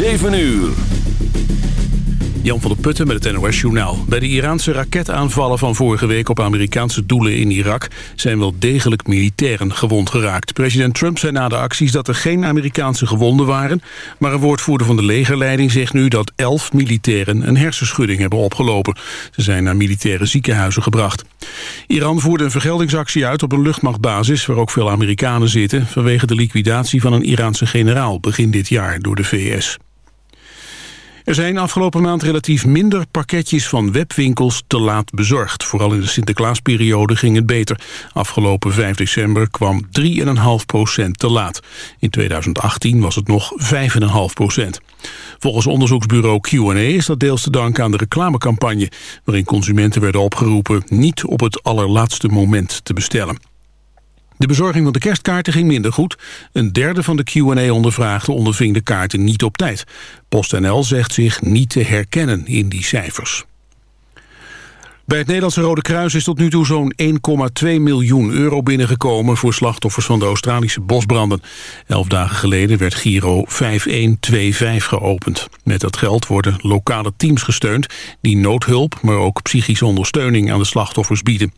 7 uur. Jan van der Putten met het NOS-journaal. Bij de Iraanse raketaanvallen van vorige week op Amerikaanse doelen in Irak... zijn wel degelijk militairen gewond geraakt. President Trump zei na de acties dat er geen Amerikaanse gewonden waren... maar een woordvoerder van de legerleiding zegt nu dat elf militairen... een hersenschudding hebben opgelopen. Ze zijn naar militaire ziekenhuizen gebracht. Iran voerde een vergeldingsactie uit op een luchtmachtbasis... waar ook veel Amerikanen zitten... vanwege de liquidatie van een Iraanse generaal begin dit jaar door de VS. Er zijn afgelopen maand relatief minder pakketjes van webwinkels te laat bezorgd. Vooral in de Sinterklaasperiode ging het beter. Afgelopen 5 december kwam 3,5% te laat. In 2018 was het nog 5,5% Volgens onderzoeksbureau Q&A is dat deels te danken aan de reclamecampagne... waarin consumenten werden opgeroepen niet op het allerlaatste moment te bestellen. De bezorging van de kerstkaarten ging minder goed. Een derde van de Q&A-ondervraagden onderving de kaarten niet op tijd. PostNL zegt zich niet te herkennen in die cijfers. Bij het Nederlandse Rode Kruis is tot nu toe zo'n 1,2 miljoen euro binnengekomen voor slachtoffers van de Australische bosbranden. Elf dagen geleden werd Giro 5125 geopend. Met dat geld worden lokale teams gesteund die noodhulp, maar ook psychische ondersteuning aan de slachtoffers bieden.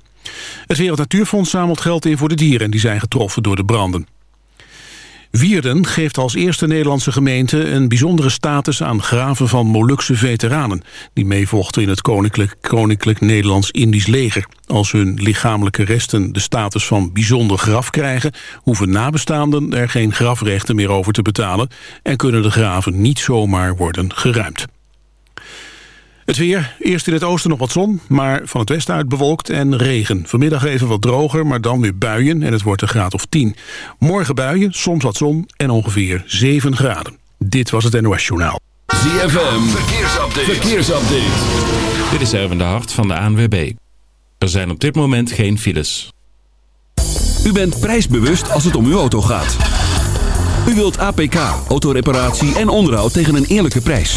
Het Wereld Natuurfonds zamelt geld in voor de dieren... die zijn getroffen door de branden. Wierden geeft als eerste Nederlandse gemeente een bijzondere status aan graven van Molukse veteranen, die meevochten in het Koninklijk, Koninklijk Nederlands-Indisch leger. Als hun lichamelijke resten de status van bijzonder graf krijgen, hoeven nabestaanden er geen grafrechten meer over te betalen en kunnen de graven niet zomaar worden geruimd. Het weer, eerst in het oosten nog wat zon, maar van het westen uit bewolkt en regen. Vanmiddag even wat droger, maar dan weer buien en het wordt een graad of 10. Morgen buien, soms wat zon en ongeveer 7 graden. Dit was het NOS Journaal. ZFM, verkeersupdate. verkeersupdate. Dit is Erwin de Hart van de ANWB. Er zijn op dit moment geen files. U bent prijsbewust als het om uw auto gaat. U wilt APK, autoreparatie en onderhoud tegen een eerlijke prijs.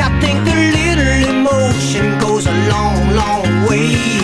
I think a little emotion goes a long, long way.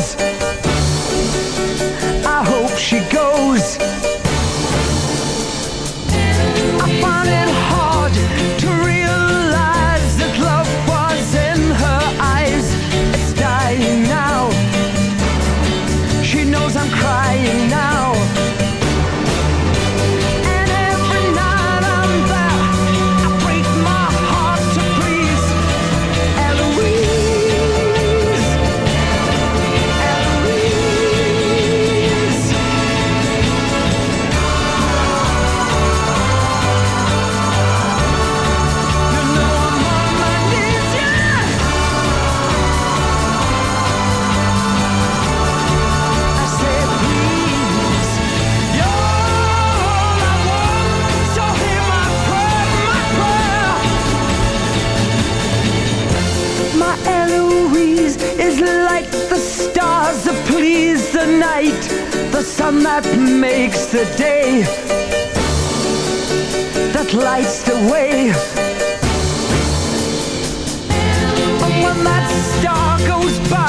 Blues. and that makes the day that lights the way. And when that star goes by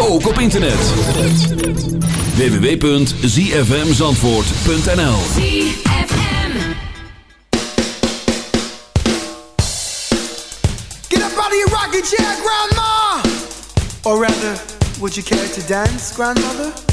ook op internet. www.zfmzandvoort.nl Get up out of your rocking chair, grandma! Or rather, would you care to dance, grandmother?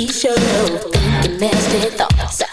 Please show thinking nasty thoughts.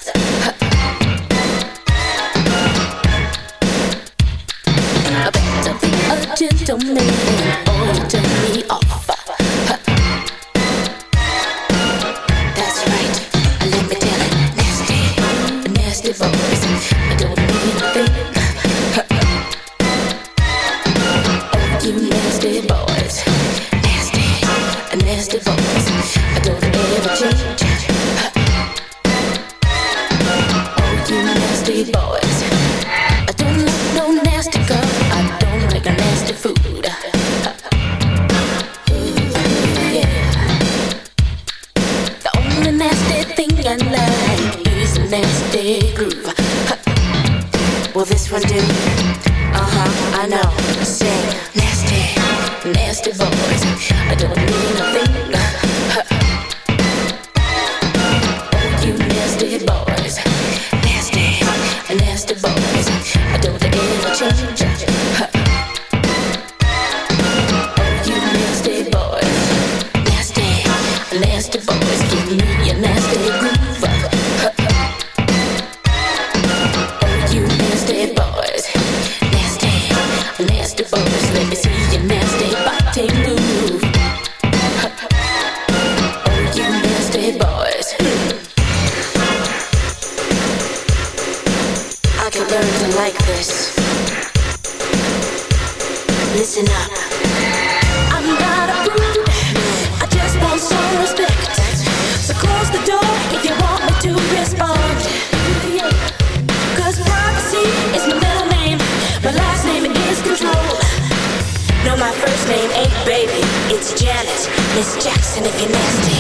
my first name ain't baby, it's Janet. Miss Jackson if you're nasty.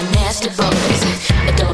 A nasty boys. Adult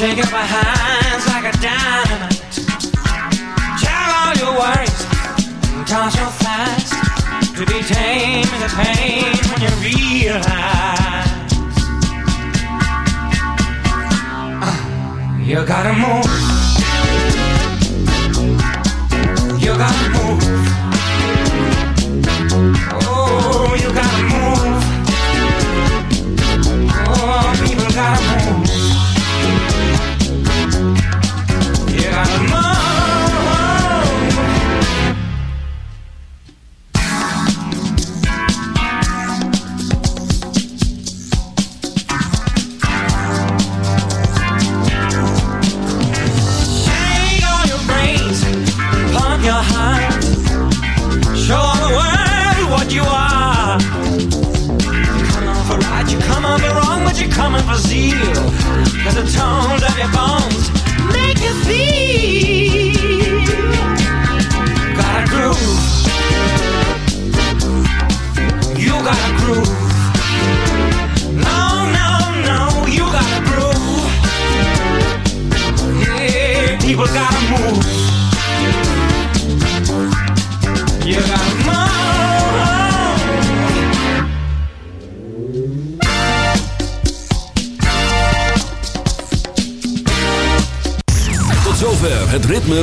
shaking my hands like a dynamite. Tell all your worries, and toss your fast. To be tame is a pain when you realize uh, you gotta move. You gotta move.